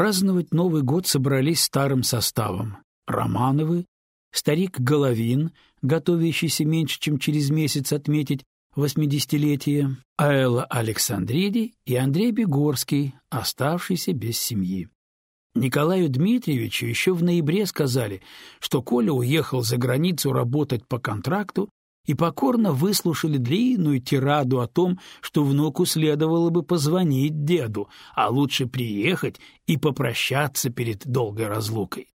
Праздновать Новый год собрались старым составом. Романовы, старик Головин, готовящийся меньше, чем через месяц отметить восьмидесятилетие, Аэла Александриди и Андрей Бегорский, оставшийся без семьи. Николаю Дмитриевичу еще в ноябре сказали, что Коля уехал за границу работать по контракту и покорно выслушали длинную тираду о том, что внуку следовало бы позвонить деду, а лучше приехать и попрощаться перед долгой разлукой.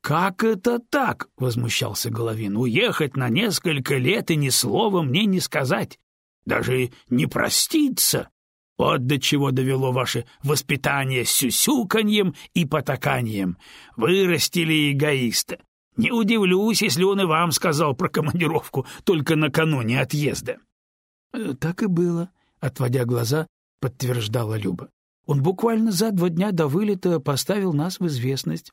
«Как это так?» — возмущался Головин. «Уехать на несколько лет и ни слова мне не сказать, даже не проститься. Вот до чего довело ваше воспитание сюсюканьем и потаканием. Вырастили эгоиста. Не удивлюсь, если он и вам сказал про командировку только накануне отъезда. «Э, так и было, отводя глаза, подтверждала Люба. Он буквально за два дня до вылета поставил нас в известность.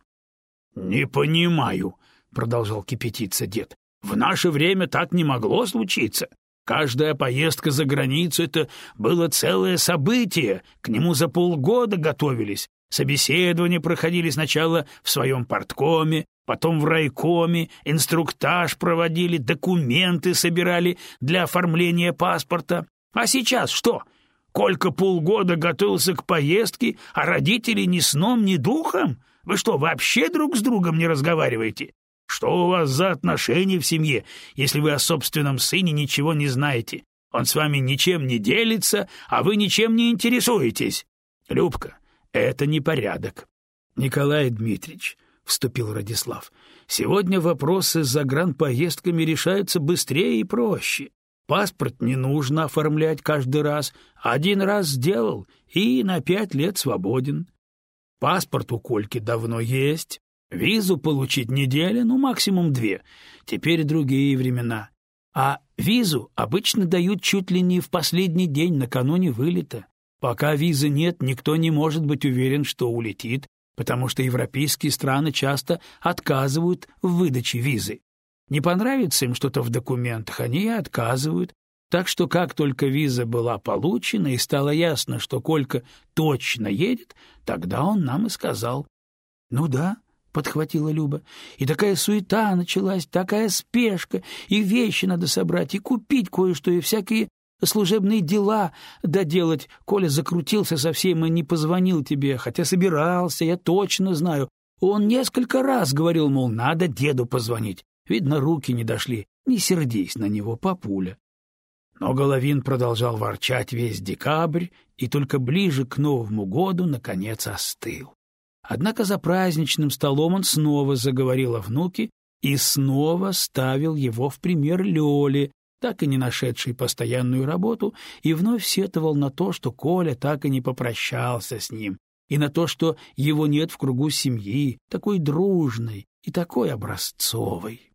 Не понимаю, продолжал кипятиться дед. В наше время так не могло случиться. Каждая поездка за границу это было целое событие. К нему за полгода готовились. Собеседования проходили сначала в своем порткоме, Потом в райкоме инструктаж проводили, документы собирали для оформления паспорта. А сейчас что? Колька полгода готовился к поездке, а родители ни сном, ни духом? Вы что, вообще друг с другом не разговариваете? Что у вас за отношения в семье, если вы о собственном сыне ничего не знаете? Он с вами ничем не делится, а вы ничем не интересуетесь. Любка, это непорядок. Николай Дмитриевич, — вступил Радислав. — Сегодня вопросы с загранпоездками решаются быстрее и проще. Паспорт не нужно оформлять каждый раз. Один раз сделал и на пять лет свободен. Паспорт у Кольки давно есть. Визу получить неделя, ну, максимум две. Теперь другие времена. А визу обычно дают чуть ли не в последний день накануне вылета. Пока визы нет, никто не может быть уверен, что улетит потому что европейские страны часто отказывают в выдаче визы. Не понравится им что-то в документах, они и отказывают. Так что как только виза была получена и стало ясно, что Колька точно едет, тогда он нам и сказал. — Ну да, — подхватила Люба, — и такая суета началась, такая спешка, и вещи надо собрать, и купить кое-что, и всякие служебные дела доделать. Коля закрутился совсем и не позвонил тебе, хотя собирался, я точно знаю. Он несколько раз говорил, мол, надо деду позвонить. Видно, руки не дошли. Не сердись на него, папуля. Но Головин продолжал ворчать весь декабрь и только ближе к Новому году, наконец, остыл. Однако за праздничным столом он снова заговорил о внуке и снова ставил его в пример Лёле, так и не нашедший постоянную работу, и вновь сетовал на то, что Коля так и не попрощался с ним, и на то, что его нет в кругу семьи, такой дружной и такой образцовой.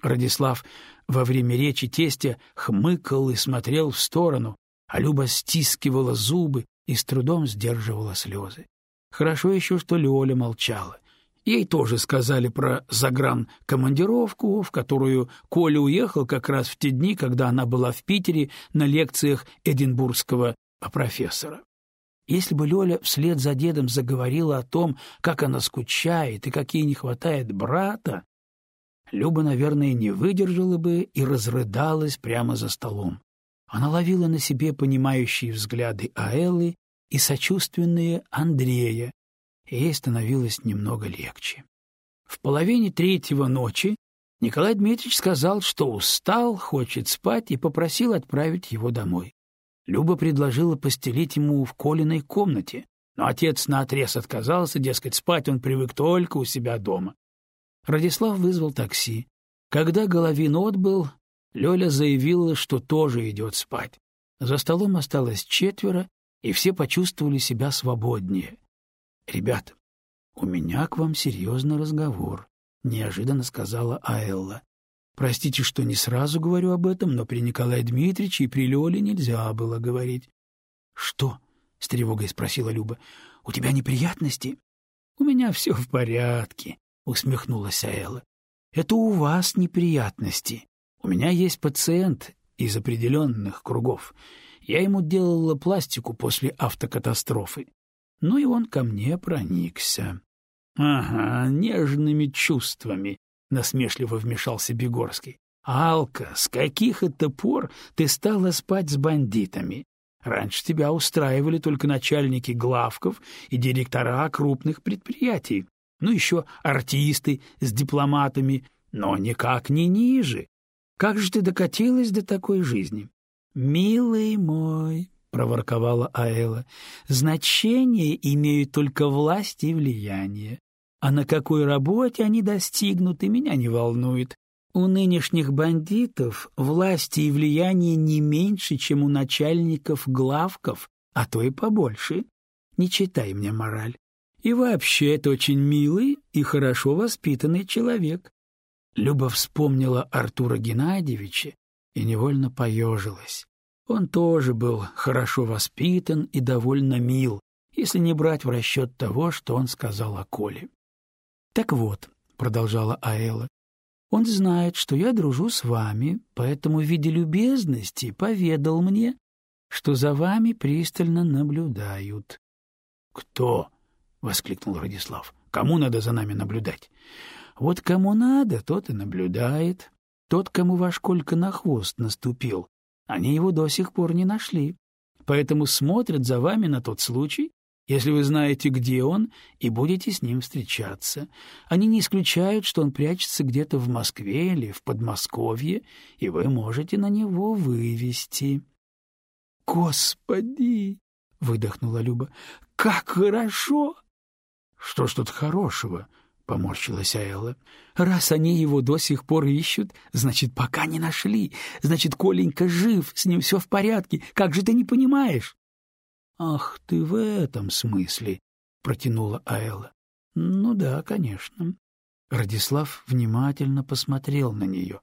Радислав во время речи тестя хмыкал и смотрел в сторону, а Люба стискивала зубы и с трудом сдерживала слезы. Хорошо еще, что Лёля молчала. Ей тоже сказали про загранкомандировку, в которую Коля уехал как раз в те дни, когда она была в Питере на лекциях эдинбургского профессора. Если бы Лёля вслед за дедом заговорила о том, как она скучает и как ей не хватает брата, Люба, наверное, не выдержала бы и разрыдалась прямо за столом. Она ловила на себе понимающие взгляды Аэллы и сочувственные Андрея, и ей становилось немного легче. В половине третьего ночи Николай Дмитриевич сказал, что устал, хочет спать, и попросил отправить его домой. Люба предложила постелить ему в Колиной комнате, но отец наотрез отказался, дескать, спать он привык только у себя дома. Радислав вызвал такси. Когда Головин отбыл, Лёля заявила, что тоже идет спать. За столом осталось четверо, и все почувствовали себя свободнее. — Ребята, у меня к вам серьезный разговор, — неожиданно сказала Аэлла. — Простите, что не сразу говорю об этом, но при Николае Дмитриевиче и при Лёле нельзя было говорить. — Что? — с тревогой спросила Люба. — У тебя неприятности? — У меня все в порядке, — усмехнулась Аэлла. — Это у вас неприятности. У меня есть пациент из определенных кругов. Я ему делала пластику после автокатастрофы. Ну и он ко мне проникся. — Ага, нежными чувствами, — насмешливо вмешался Бегорский. — Алка, с каких это пор ты стала спать с бандитами? Раньше тебя устраивали только начальники главков и директора крупных предприятий, ну еще артисты с дипломатами, но никак не ниже. Как же ты докатилась до такой жизни? — Милый мой, — проворковала Аэла, — значение имеют только власть и влияние. А на какой работе они достигнут, и меня не волнует. У нынешних бандитов власти и влияние не меньше, чем у начальников главков, а то и побольше. Не читай мне мораль. И вообще, это очень милый и хорошо воспитанный человек. Люба вспомнила Артура Геннадьевича и невольно поежилась. Он тоже был хорошо воспитан и довольно мил, если не брать в расчет того, что он сказал о Коле. «Так вот», — продолжала Аэла, он знает, что я дружу с вами, поэтому в виде любезности поведал мне, что за вами пристально наблюдают. — Кто? — воскликнул Радислав. — Кому надо за нами наблюдать? — Вот кому надо, тот и наблюдает. Тот, кому ваш Колька на хвост наступил, они его до сих пор не нашли. Поэтому смотрят за вами на тот случай, если вы знаете, где он, и будете с ним встречаться. Они не исключают, что он прячется где-то в Москве или в Подмосковье, и вы можете на него вывести. — Господи! — выдохнула Люба. — Как хорошо! — Что ж тут хорошего? — поморщилась Аэла. — Раз они его до сих пор ищут, значит, пока не нашли. Значит, Коленька жив, с ним все в порядке. Как же ты не понимаешь? Ах, ты в этом смысле, протянула Айла. Ну да, конечно. Радислав внимательно посмотрел на нее.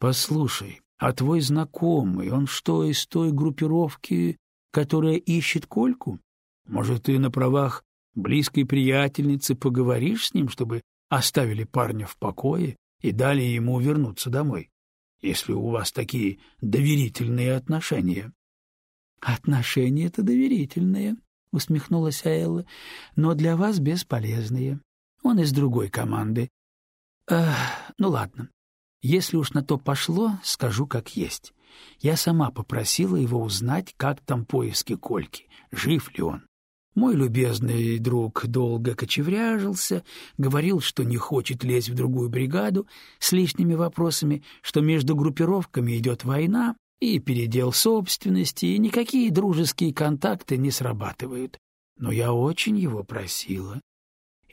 Послушай, а твой знакомый, он что, из той группировки, которая ищет Кольку? Может, ты на правах близкой приятельницы поговоришь с ним, чтобы оставили парня в покое и дали ему вернуться домой, если у вас такие доверительные отношения? Отношения-то доверительные, усмехнулась Аэлла, но для вас бесполезные. Он из другой команды. Эх, ну ладно. Если уж на то пошло, скажу как есть. Я сама попросила его узнать, как там поиски Кольки, жив ли он. Мой любезный друг долго кочевряжился, говорил, что не хочет лезть в другую бригаду с лишними вопросами, что между группировками идет война, и передел собственности, и никакие дружеские контакты не срабатывают. Но я очень его просила.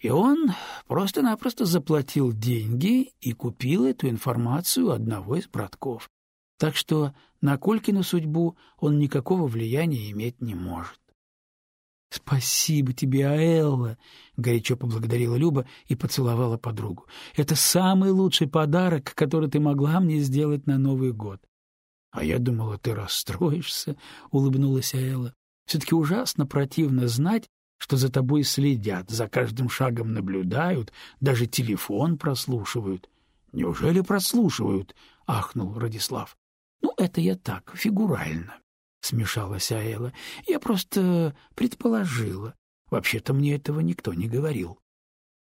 И он просто-напросто заплатил деньги и купил эту информацию одного из братков. Так что на Колькину судьбу он никакого влияния иметь не может. — Спасибо тебе, Аэлла! — горячо поблагодарила Люба и поцеловала подругу. — Это самый лучший подарок, который ты могла мне сделать на Новый год. — А я думала, ты расстроишься, — улыбнулась Элла. — Все-таки ужасно противно знать, что за тобой следят, за каждым шагом наблюдают, даже телефон прослушивают. — Неужели прослушивают? — ахнул Радислав. — Ну, это я так, фигурально, — смешалась Аэла. — Я просто предположила. Вообще-то мне этого никто не говорил.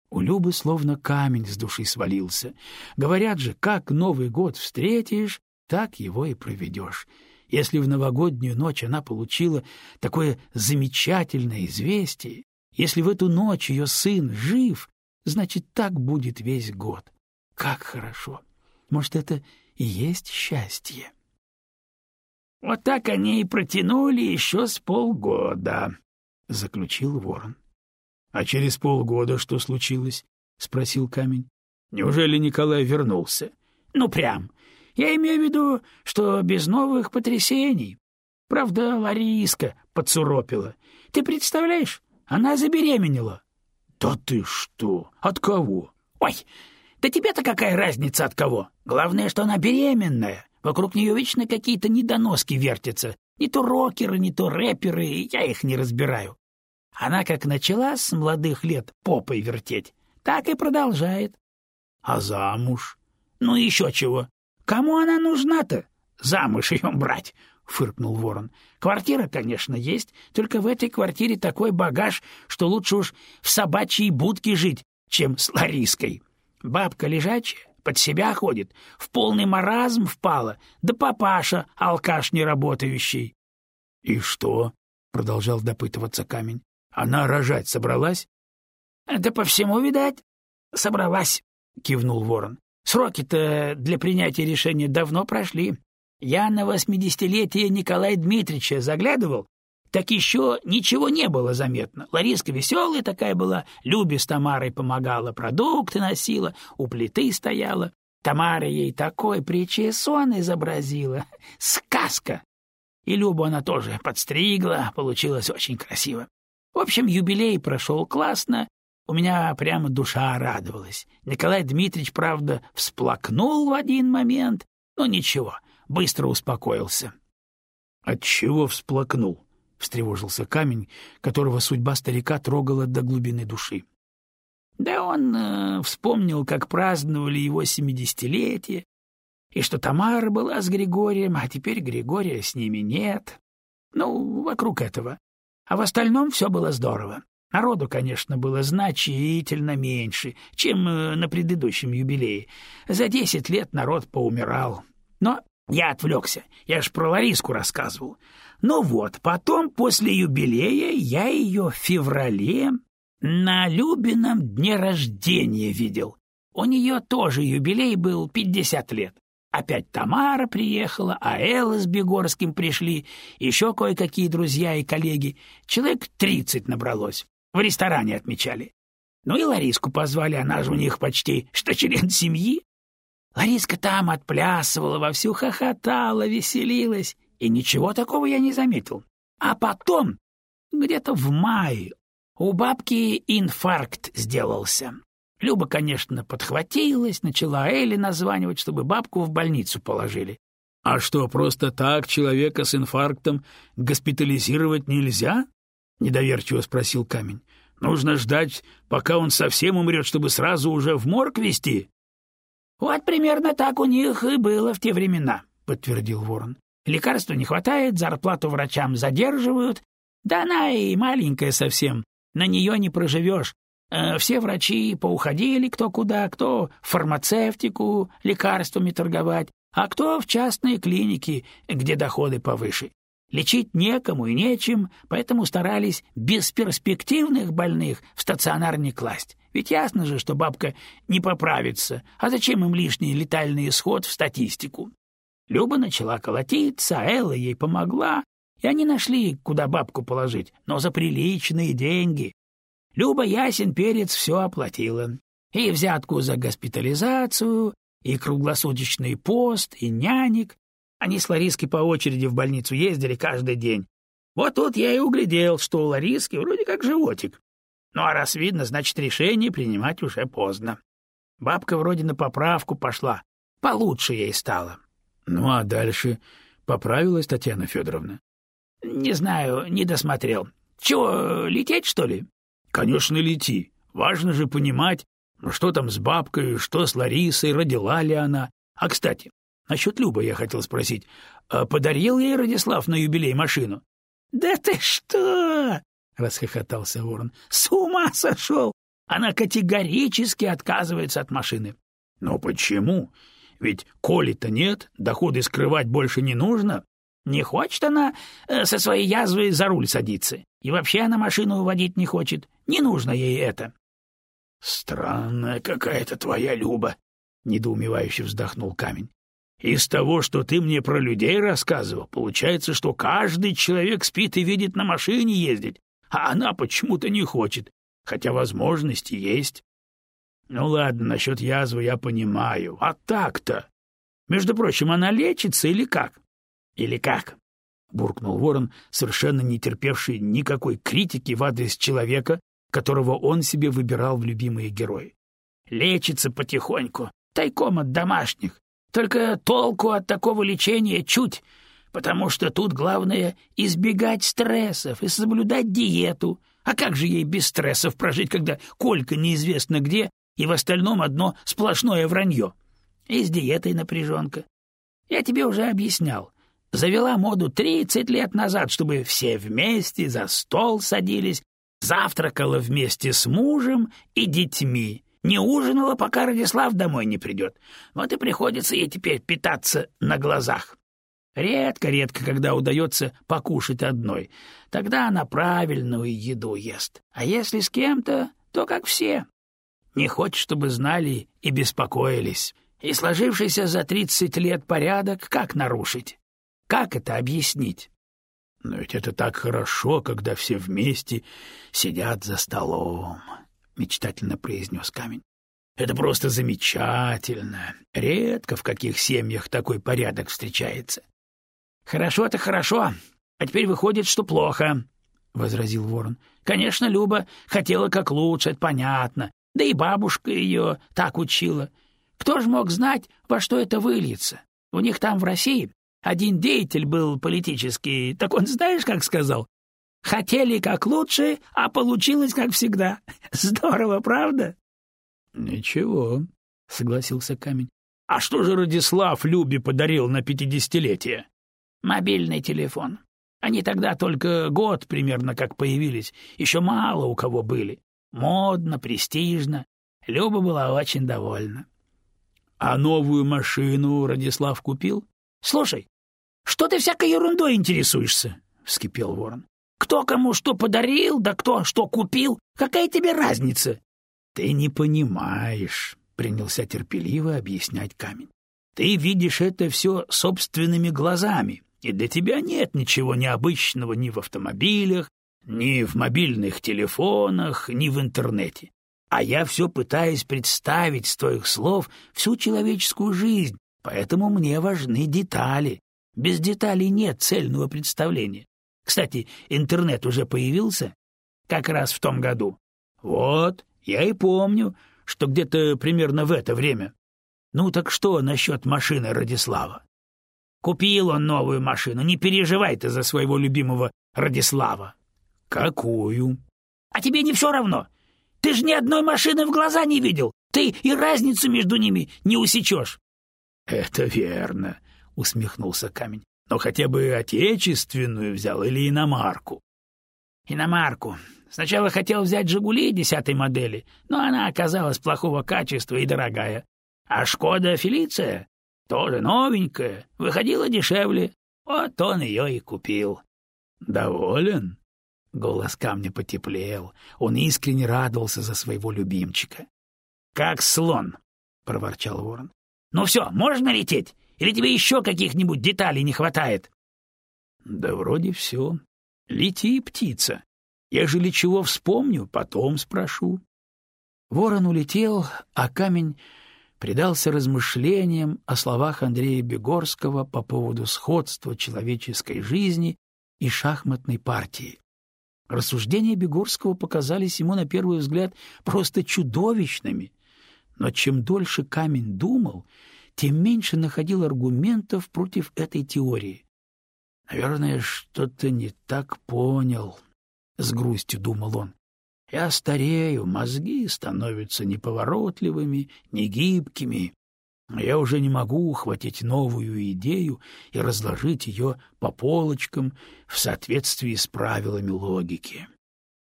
У Любы словно камень с души свалился. Говорят же, как Новый год встретишь, так его и проведешь. Если в новогоднюю ночь она получила такое замечательное известие, если в эту ночь ее сын жив, значит, так будет весь год. Как хорошо! Может, это и есть счастье? — Вот так они и протянули еще с полгода, — заключил ворон. — А через полгода что случилось? — спросил камень. — Неужели Николай вернулся? — Ну, прям. Я имею в виду, что без новых потрясений. Правда, Лариска подсуропила. Ты представляешь, она забеременела. Да ты что? От кого? Ой, да тебе-то какая разница от кого? Главное, что она беременная. Вокруг нее вечно какие-то недоноски вертятся. Не то рокеры, не то рэперы, я их не разбираю. Она как начала с молодых лет попой вертеть, так и продолжает. А замуж? Ну еще чего. Кому она нужна-то? Замуж ее брать. — фыркнул ворон. — Квартира, конечно, есть, только в этой квартире такой багаж, что лучше уж в собачьей будке жить, чем с Лариской. Бабка лежачая, под себя ходит, в полный маразм впала, да папаша, алкаш неработающий. — И что? — продолжал допытываться камень. — Она рожать собралась? — Да по всему, видать, собралась, — кивнул ворон. — Сроки-то для принятия решения давно прошли. Я на восьмидесятилетие Николая Дмитриевича заглядывал, так еще ничего не было заметно. Лариска веселая такая была, Любе с Тамарой помогала, продукты носила, у плиты стояла. Тамара ей такой причесон изобразила. Сказка! И Любу она тоже подстригла, получилось очень красиво. В общем, юбилей прошел классно, у меня прямо душа радовалась. Николай Дмитриевич, правда, всплакнул в один момент, но ничего, быстро успокоился. — Отчего всплакнул? Встревожился камень, которого судьба старика трогала до глубины души. Да он э, вспомнил, как праздновали его семидесятилетие, и что Тамара была с Григорием, а теперь Григория с ними нет. Ну, вокруг этого. А в остальном все было здорово. Народу, конечно, было значительно меньше, чем э, на предыдущем юбилее. За десять лет народ поумирал. Но я отвлекся, я ж про Лариску рассказывал. Ну вот, потом, после юбилея, я ее в феврале на Любином дне рождения видел. У нее тоже юбилей был пятьдесят лет. Опять Тамара приехала, а Элла с Бегорским пришли, еще кое-какие друзья и коллеги. Человек тридцать набралось. В ресторане отмечали. Ну и Лариску позвали, она же у них почти что член семьи. Лариска там отплясывала, вовсю хохотала, веселилась и ничего такого я не заметил. А потом, где-то в мае, у бабки инфаркт сделался. Люба, конечно, подхватилась, начала Элли названивать, чтобы бабку в больницу положили. — А что, просто так человека с инфарктом госпитализировать нельзя? — недоверчиво спросил камень. — Нужно ждать, пока он совсем умрет, чтобы сразу уже в морг везти? — Вот примерно так у них и было в те времена, — подтвердил ворон. Лекарства не хватает, зарплату врачам задерживают. Да она и маленькая совсем, на нее не проживешь. Э, все врачи поуходили кто куда, кто в фармацевтику лекарствами торговать, а кто в частные клиники, где доходы повыше. Лечить некому и нечем, поэтому старались бесперспективных больных в стационар не класть. Ведь ясно же, что бабка не поправится, а зачем им лишний летальный исход в статистику? Люба начала колотиться, а Элла ей помогла, и они нашли, куда бабку положить, но за приличные деньги. Люба ясен перец все оплатила. И взятку за госпитализацию, и круглосуточный пост, и нянек. Они с Лариской по очереди в больницу ездили каждый день. Вот тут я и углядел, что у Лариски вроде как животик. Ну а раз видно, значит, решение принимать уже поздно. Бабка вроде на поправку пошла, получше ей стало. Ну а дальше поправилась Татьяна Федоровна. Не знаю, не досмотрел. Чего, лететь, что ли? Конечно, лети. Важно же понимать, что там с бабкой, что с Ларисой, родила ли она. А, кстати, насчет Любы я хотел спросить. А подарил ей Радислав на юбилей машину? — Да ты что? — расхохотался Ворон. — С ума сошел! Она категорически отказывается от машины. — Но почему? Ведь коли-то нет, доходы скрывать больше не нужно. Не хочет она э, со своей язвой за руль садиться. И вообще она машину водить не хочет. Не нужно ей это. — Странная какая-то твоя Люба, — недоумевающе вздохнул камень. — Из того, что ты мне про людей рассказывал, получается, что каждый человек спит и видит на машине ездить, а она почему-то не хочет, хотя возможности есть. Ну ладно, насчет язвы я понимаю. А так-то? Между прочим, она лечится или как? Или как? буркнул Ворон, совершенно не терпевший никакой критики в адрес человека, которого он себе выбирал в любимые герои. Лечится потихоньку, тайком от домашних. Только толку от такого лечения чуть, потому что тут главное избегать стрессов и соблюдать диету. А как же ей без стрессов прожить, когда Колька неизвестно где и в остальном одно сплошное вранье. И с диетой напряженка. Я тебе уже объяснял. завела моду тридцать лет назад, чтобы все вместе за стол садились, завтракала вместе с мужем и детьми, не ужинала, пока Радислав домой не придет. Вот и приходится ей теперь питаться на глазах. Редко-редко, когда удается покушать одной. Тогда она правильную еду ест. А если с кем-то, то как все. Не хочет, чтобы знали и беспокоились. И сложившийся за тридцать лет порядок как нарушить? Как это объяснить? Но ведь это так хорошо, когда все вместе сидят за столом, — мечтательно произнес камень. Это просто замечательно. Редко в каких семьях такой порядок встречается. — Хорошо-то хорошо, а теперь выходит, что плохо, — возразил ворон. — Конечно, Люба хотела как лучше, это понятно. Да и бабушка ее так учила. Кто ж мог знать, во что это выльется? У них там в России один деятель был политический, так он знаешь, как сказал? Хотели как лучше, а получилось как всегда. Здорово, правда? — Ничего, — согласился камень. — А что же Радислав Любе подарил на пятидесятилетие? — Мобильный телефон. Они тогда только год примерно как появились, еще мало у кого были. Модно, престижно. Люба была очень довольна. — А новую машину Радислав купил? — Слушай, что ты всякой ерундой интересуешься? — вскипел ворон. — Кто кому что подарил, да кто что купил, какая тебе разница? — Ты не понимаешь, — принялся терпеливо объяснять камень. — Ты видишь это все собственными глазами, и для тебя нет ничего необычного ни в автомобилях, ни в мобильных телефонах, ни в интернете. А я все пытаюсь представить с твоих слов всю человеческую жизнь, поэтому мне важны детали. Без деталей нет цельного представления. Кстати, интернет уже появился? Как раз в том году. Вот, я и помню, что где-то примерно в это время. Ну так что насчет машины Радислава? Купил он новую машину, не переживай ты за своего любимого Радислава. Какую? А тебе не все равно. Ты же ни одной машины в глаза не видел. Ты и разницу между ними не усечешь. Это верно, усмехнулся камень. Но хотя бы отечественную взял или иномарку. Иномарку. Сначала хотел взять «Жигули» десятой модели, но она оказалась плохого качества и дорогая. А «Шкода Фелиция» тоже новенькая, выходила дешевле. Вот он ее и купил. Доволен? Голос камня потеплел. Он искренне радовался за своего любимчика. Как слон, проворчал ворон. Ну все, можно лететь? Или тебе еще каких-нибудь деталей не хватает? — Да вроде все. Лети, птица. Ежели чего вспомню, потом спрошу. Ворон улетел, а камень предался размышлениям о словах Андрея Бегорского по поводу сходства человеческой жизни и шахматной партии. Рассуждения Бегорского показались ему на первый взгляд просто чудовищными, но чем дольше камень думал, тем меньше находил аргументов против этой теории. «Наверное, что-то не так понял», — с грустью думал он. «Я старею, мозги становятся неповоротливыми, негибкими. Я уже не могу ухватить новую идею и разложить ее по полочкам в соответствии с правилами логики.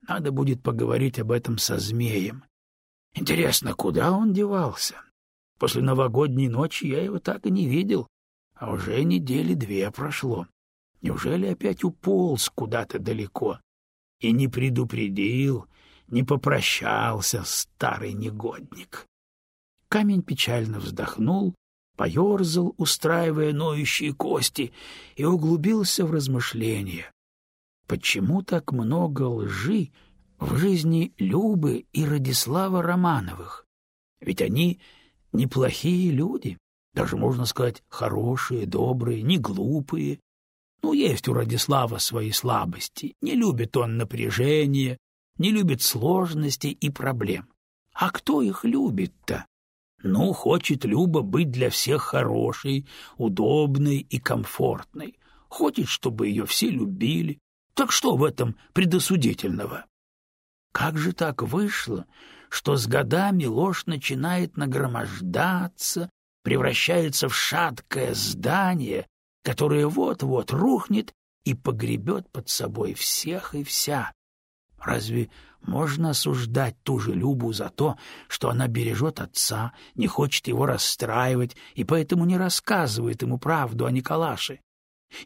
Надо будет поговорить об этом со змеем. Интересно, куда он девался?» После новогодней ночи я его так и не видел, а уже недели две прошло. Неужели опять уполз куда-то далеко? И не предупредил, не попрощался старый негодник. Камень печально вздохнул, поерзал, устраивая ноющие кости, и углубился в размышления. Почему так много лжи в жизни Любы и Радислава Романовых? Ведь они неплохие люди, даже, можно сказать, хорошие, добрые, не глупые. Ну, есть у Радислава свои слабости. Не любит он напряжения, не любит сложностей и проблем. А кто их любит-то? Ну, хочет Люба быть для всех хорошей, удобной и комфортной. Хочет, чтобы ее все любили. Так что в этом предосудительного? Как же так вышло, что с годами ложь начинает нагромождаться, превращается в шаткое здание, которая вот-вот рухнет и погребет под собой всех и вся. Разве можно осуждать ту же Любу за то, что она бережет отца, не хочет его расстраивать и поэтому не рассказывает ему правду о Николаше?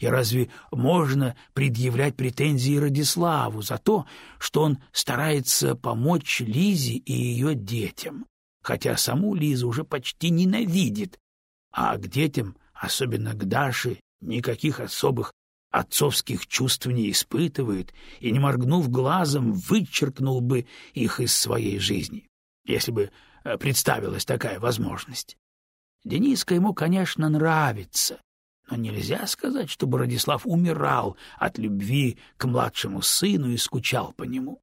И разве можно предъявлять претензии Радиславу за то, что он старается помочь Лизе и ее детям, хотя саму Лизу уже почти ненавидит, а к детям, особенно к Даше, никаких особых отцовских чувств не испытывает и, не моргнув глазом, вычеркнул бы их из своей жизни, если бы э, представилась такая возможность. Дениска ему, конечно, нравится, но нельзя сказать, чтобы Радислав умирал от любви к младшему сыну и скучал по нему.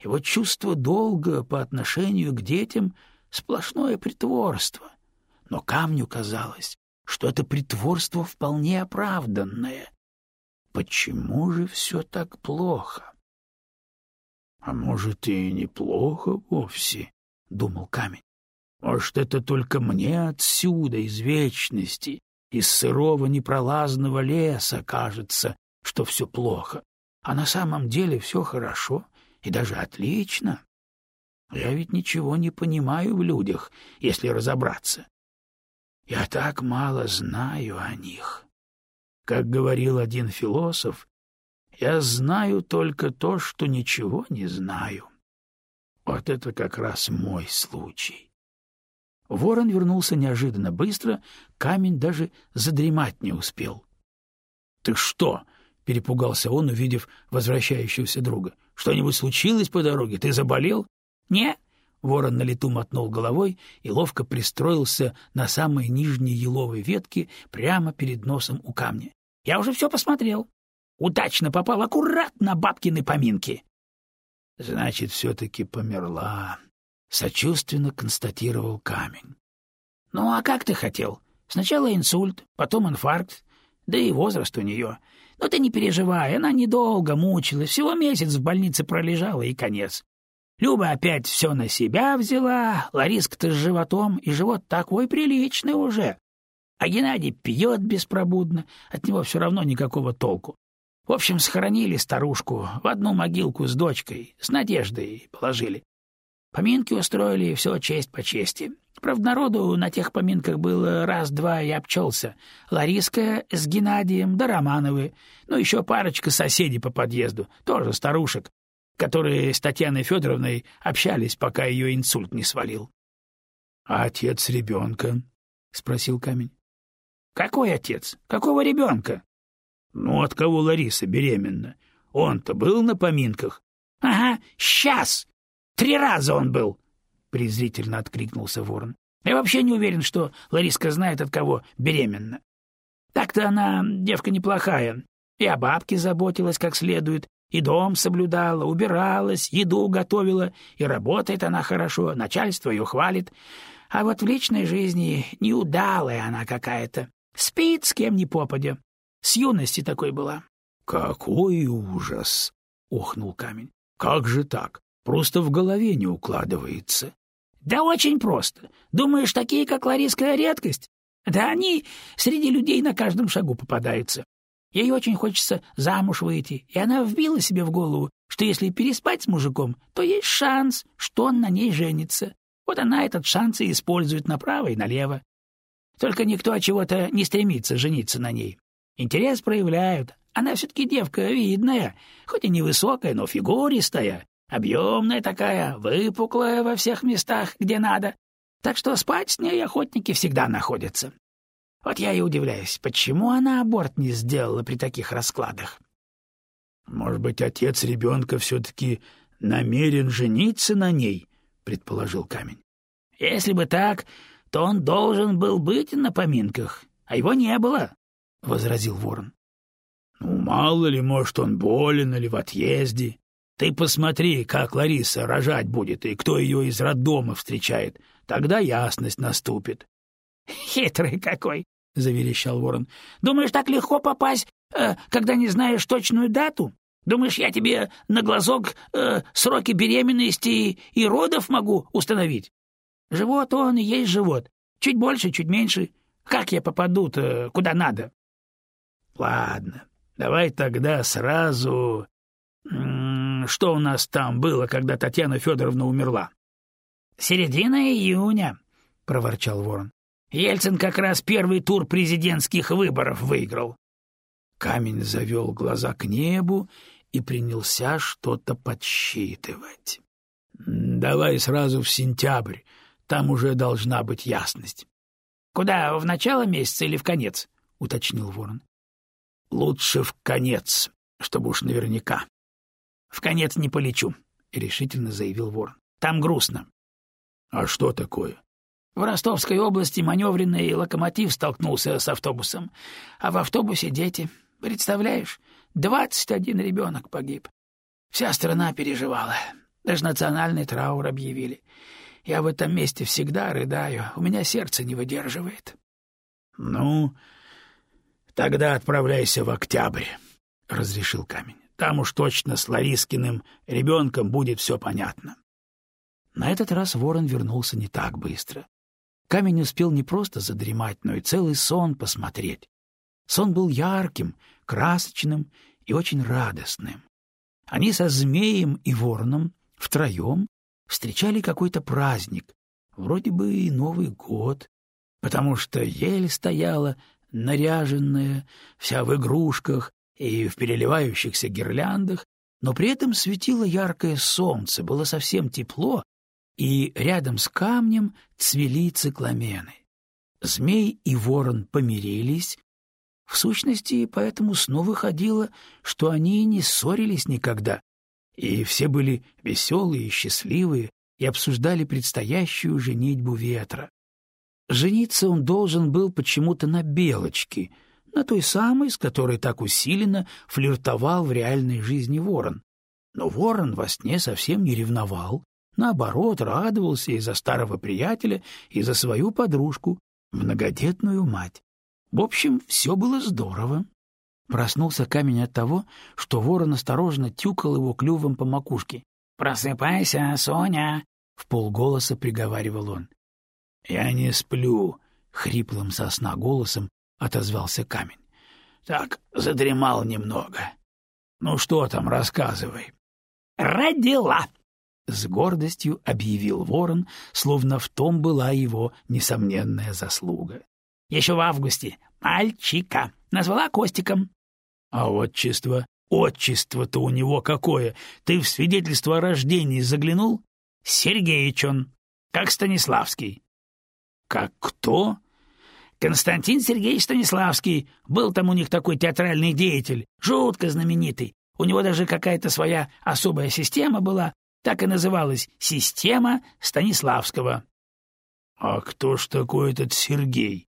Его чувство долга по отношению к детям — сплошное притворство. Но камню казалось, что это притворство вполне оправданное. Почему же все так плохо? — А может, и неплохо вовсе, — думал камень. — Может, это только мне отсюда, из вечности, из сырого непролазного леса кажется, что все плохо, а на самом деле все хорошо и даже отлично. Я ведь ничего не понимаю в людях, если разобраться. Я так мало знаю о них. Как говорил один философ, я знаю только то, что ничего не знаю. Вот это как раз мой случай. Ворон вернулся неожиданно быстро, камень даже задремать не успел. — Ты что? — перепугался он, увидев возвращающегося друга. — Что-нибудь случилось по дороге? Ты заболел? — Не. Ворон на лету мотнул головой и ловко пристроился на самой нижней еловой ветке прямо перед носом у камня. — Я уже все посмотрел. Удачно попал аккуратно на бабкины поминки. — Значит, все-таки померла, сочувственно констатировал камень. Ну а как ты хотел? Сначала инсульт, потом инфаркт, да и возраст у нее. Но ты не переживай, она недолго мучилась, всего месяц в больнице пролежала и конец. Люба опять все на себя взяла, Лариска-то с животом, и живот такой приличный уже. А Геннадий пьет беспробудно, от него все равно никакого толку. В общем, схоронили старушку в одну могилку с дочкой, с Надеждой положили. Поминки устроили, все честь по чести. Правда, народу на тех поминках было раз-два и обчелся. Лариска с Геннадием, да Романовы, ну, еще парочка соседей по подъезду, тоже старушек, которые с Татьяной Федоровной общались, пока ее инсульт не свалил. — А отец ребенка? — спросил камень. — Какой отец? Какого ребенка? — Ну, от кого Лариса беременна? Он-то был на поминках? — Ага, сейчас! Три раза он был! — презрительно откликнулся ворон. — Я вообще не уверен, что Лариска знает, от кого беременна. Так-то она девка неплохая, и о бабке заботилась как следует, и дом соблюдала, убиралась, еду готовила, и работает она хорошо, начальство ее хвалит. А вот в личной жизни неудалая она какая-то, спит с кем ни попадя. С юности такой была. — Какой ужас! — охнул камень. — Как же так? Просто в голове не укладывается. — Да очень просто. Думаешь, такие, как Лариска, редкость? Да они среди людей на каждом шагу попадаются. Ей очень хочется замуж выйти, и она вбила себе в голову, что если переспать с мужиком, то есть шанс, что он на ней женится. Вот она этот шанс и использует направо и налево. Только никто от чего-то не стремится жениться на ней. Интерес проявляют. Она все-таки девка видная, хоть и невысокая, но фигуристая. Объемная такая, выпуклая во всех местах, где надо. Так что спать с ней охотники всегда находятся. Вот я и удивляюсь, почему она аборт не сделала при таких раскладах. Может быть, отец ребенка все-таки намерен жениться на ней, предположил камень. Если бы так, то он должен был быть на поминках, а его не было, возразил ворон. Ну, мало ли, может, он болен или в отъезде. Ты посмотри, как Лариса рожать будет и кто ее из роддома встречает. Тогда ясность наступит. — Хитрый какой! — заверещал ворон. — Думаешь, так легко попасть, э, когда не знаешь точную дату? Думаешь, я тебе на глазок э, сроки беременности и, и родов могу установить? Живот он и есть живот. Чуть больше, чуть меньше. Как я попаду-то куда надо? Ладно, давай тогда сразу... Что у нас там было, когда Татьяна Федоровна умерла? — Середина июня, — проворчал Ворон. — Ельцин как раз первый тур президентских выборов выиграл. Камень завел глаза к небу и принялся что-то подсчитывать. — Давай сразу в сентябрь, там уже должна быть ясность. — Куда, в начало месяца или в конец? — уточнил Ворон. — Лучше в конец, чтобы уж наверняка. — В конец не полечу, — решительно заявил Ворон. — Там грустно. — А что такое? В Ростовской области маневренный локомотив столкнулся с автобусом, а в автобусе дети. Представляешь, двадцать один ребенок погиб. Вся страна переживала. Даже национальный траур объявили. Я в этом месте всегда рыдаю, у меня сердце не выдерживает. — Ну, тогда отправляйся в октябрь, — разрешил камень. — Там уж точно с Ларискиным ребенком будет все понятно. На этот раз ворон вернулся не так быстро. Камень успел не просто задремать, но и целый сон посмотреть. Сон был ярким, красочным и очень радостным. Они со змеем и вороном втроем встречали какой-то праздник, вроде бы и Новый год, потому что ель стояла наряженная, вся в игрушках и в переливающихся гирляндах, но при этом светило яркое солнце, было совсем тепло, и рядом с камнем цвели цикламены. Змей и ворон помирились, в сущности, поэтому снова выходило, что они не ссорились никогда, и все были веселые и счастливые и обсуждали предстоящую женитьбу ветра. Жениться он должен был почему-то на Белочке, на той самой, с которой так усиленно флиртовал в реальной жизни ворон. Но ворон во сне совсем не ревновал, наоборот, радовался и за старого приятеля, и за свою подружку, многодетную мать. В общем, все было здорово. Проснулся камень от того, что ворон осторожно тюкал его клювом по макушке. «Просыпайся, Соня!» — в полголоса приговаривал он. «Я не сплю», — хриплым сосна голосом отозвался камень. «Так, задремал немного. Ну что там, рассказывай». «Родила!» — с гордостью объявил ворон, словно в том была его несомненная заслуга еще в августе, мальчика. Назвала Костиком. — А отчество? Отчество-то у него какое? Ты в свидетельство о рождении заглянул? — Сергеич он, как Станиславский. — Как кто? — Константин Сергеевич Станиславский. Был там у них такой театральный деятель, жутко знаменитый. У него даже какая-то своя особая система была, так и называлась «Система Станиславского». — А кто ж такой этот Сергей?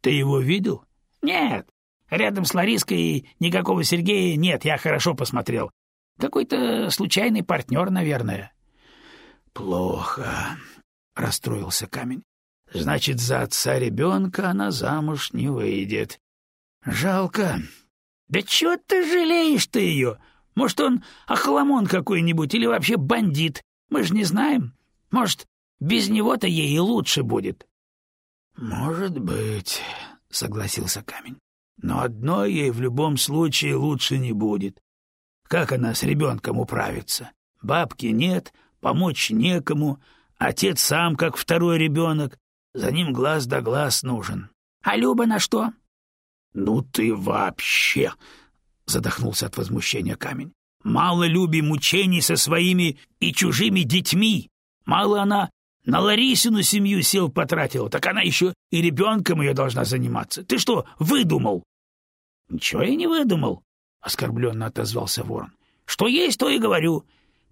Ты его видел? Нет. Рядом с Лариской никакого Сергея нет, я хорошо посмотрел. Какой-то случайный партнер, наверное. Плохо, расстроился камень. Значит, за отца ребенка она замуж не выйдет. Жалко. Да чего ты жалеешь ты ее? Может, он охламон какой-нибудь или вообще бандит? Мы же не знаем. Может, без него-то ей и лучше будет. Может быть, согласился камень. Но одно ей в любом случае лучше не будет. Как она с ребенком управится? Бабки нет, помочь некому, отец сам как второй ребенок, за ним глаз да глаз нужен. А Люба на что? Ну ты вообще, задохнулся от возмущения камень. Мало Любе мучений со своими и чужими детьми. Мало она на Ларисину семью сил потратила, так она еще и ребенком ее должна заниматься. Ты что, выдумал? — Ничего я не выдумал, — оскорбленно отозвался ворон. — Что есть, то и говорю.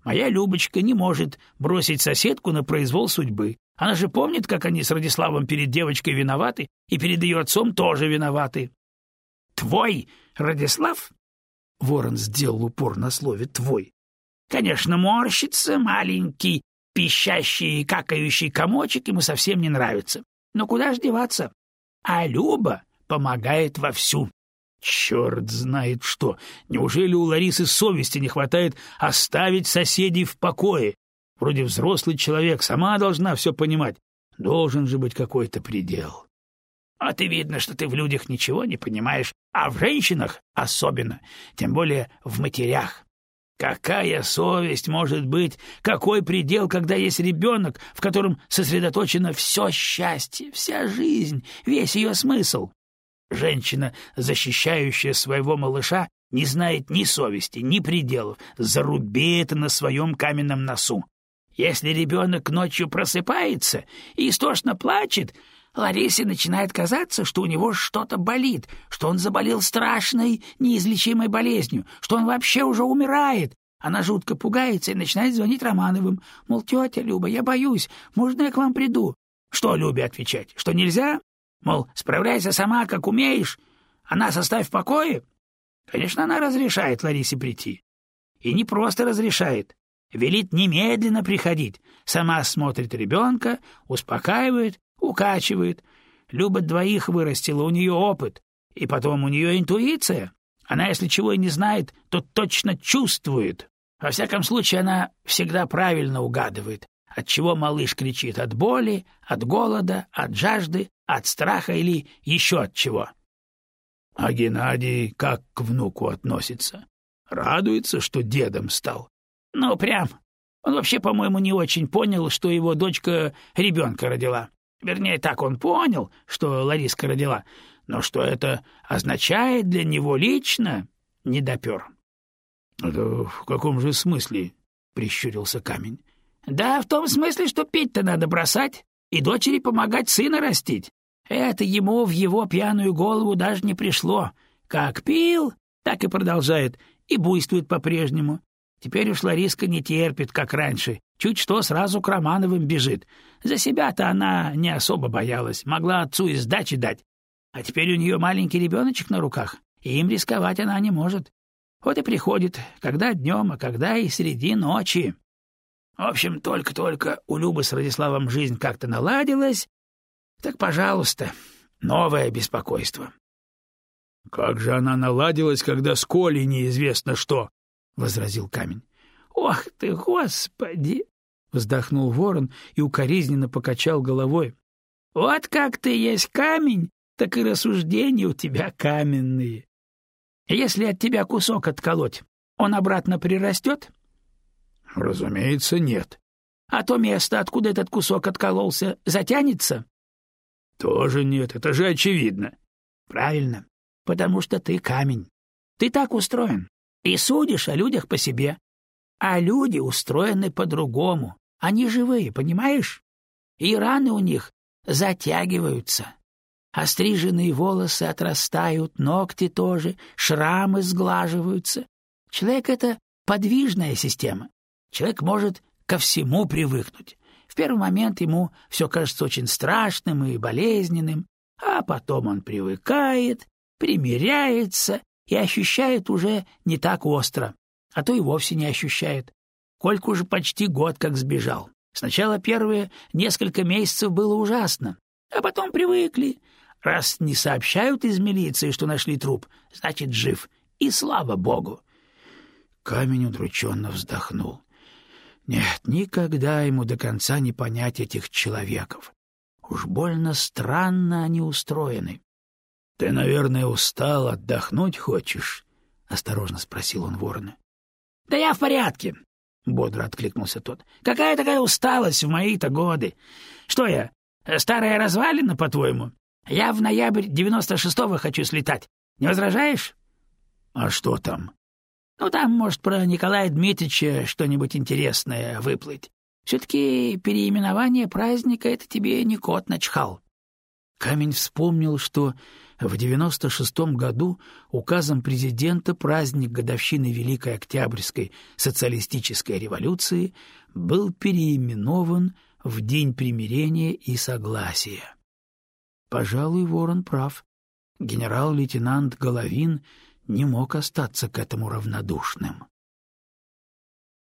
Моя Любочка не может бросить соседку на произвол судьбы. Она же помнит, как они с Радиславом перед девочкой виноваты, и перед ее отцом тоже виноваты. — Твой Радислав? — ворон сделал упор на слове «твой». — Конечно, морщится маленький, пищащий и какающий комочек ему совсем не нравится. Но куда ж деваться? А Люба помогает вовсю. Черт знает что! Неужели у Ларисы совести не хватает оставить соседей в покое? Вроде взрослый человек, сама должна все понимать. Должен же быть какой-то предел. А ты видно, что ты в людях ничего не понимаешь, а в женщинах особенно, тем более в матерях. Какая совесть может быть, какой предел, когда есть ребенок, в котором сосредоточено все счастье, вся жизнь, весь ее смысл? Женщина, защищающая своего малыша, не знает ни совести, ни пределов, заруби это на своем каменном носу. Если ребенок ночью просыпается и истошно плачет, Ларисе начинает казаться, что у него что-то болит, что он заболел страшной, неизлечимой болезнью, что он вообще уже умирает. Она жутко пугается и начинает звонить Романовым. Мол, тетя Люба, я боюсь, можно я к вам приду? Что Любе отвечать? Что нельзя? Мол, справляйся сама, как умеешь. Она составь в покое? Конечно, она разрешает Ларисе прийти. И не просто разрешает, велит немедленно приходить. Сама смотрит ребенка, успокаивает Укачивает. Люба двоих вырастила, у нее опыт. И потом у нее интуиция. Она, если чего и не знает, то точно чувствует. Во всяком случае, она всегда правильно угадывает, от чего малыш кричит от боли, от голода, от жажды, от страха или еще от чего. А Геннадий как к внуку относится? Радуется, что дедом стал? Ну, прям. Он вообще, по-моему, не очень понял, что его дочка ребенка родила. Вернее, так он понял, что Лариска родила, но что это означает для него лично, не допер. — Это в каком же смысле? — прищурился камень. — Да в том смысле, что пить-то надо бросать и дочери помогать сына растить. Это ему в его пьяную голову даже не пришло. Как пил, так и продолжает, и буйствует по-прежнему. Теперь уж Лариска не терпит, как раньше, чуть что сразу к Романовым бежит. За себя-то она не особо боялась, могла отцу и сдачи дать. А теперь у нее маленький ребеночек на руках, и им рисковать она не может. Вот и приходит, когда днем, а когда и среди ночи. В общем, только-только у Любы с Радиславом жизнь как-то наладилась, так, пожалуйста, новое беспокойство. — Как же она наладилась, когда с Колей неизвестно что? — возразил камень. — Ох ты, господи! — вздохнул ворон и укоризненно покачал головой. — Вот как ты есть камень, так и рассуждения у тебя каменные. Если от тебя кусок отколоть, он обратно прирастет? — Разумеется, нет. — А то место, откуда этот кусок откололся, затянется? — Тоже нет, это же очевидно. — Правильно, потому что ты камень. Ты так устроен и судишь о людях по себе. А люди устроены по-другому. Они живые, понимаешь? И раны у них затягиваются. Остриженные волосы отрастают, ногти тоже, шрамы сглаживаются. Человек — это подвижная система. Человек может ко всему привыкнуть. В первый момент ему все кажется очень страшным и болезненным, а потом он привыкает, примиряется и ощущает уже не так остро, а то и вовсе не ощущает. Колька уже почти год как сбежал. Сначала первые несколько месяцев было ужасно, а потом привыкли. Раз не сообщают из милиции, что нашли труп, значит, жив. И слава богу. Камень удрученно вздохнул. Нет, никогда ему до конца не понять этих человеков. Уж больно странно они устроены. — Ты, наверное, устал, отдохнуть хочешь? — осторожно спросил он ворона. — Да я в порядке, — бодро откликнулся тот. — Какая такая усталость в мои-то годы? Что я, старая развалина, по-твоему? Я в ноябрь девяносто шестого хочу слетать. Не возражаешь? — А что там? — Ну, там, может, про Николая Дмитриевича что-нибудь интересное выплыть. Все-таки переименование праздника — это тебе не кот начхал. Камень вспомнил, что в 96-м году указом президента праздник годовщины Великой Октябрьской социалистической революции был переименован в День примирения и согласия. Пожалуй, Ворон прав. Генерал-лейтенант Головин не мог остаться к этому равнодушным.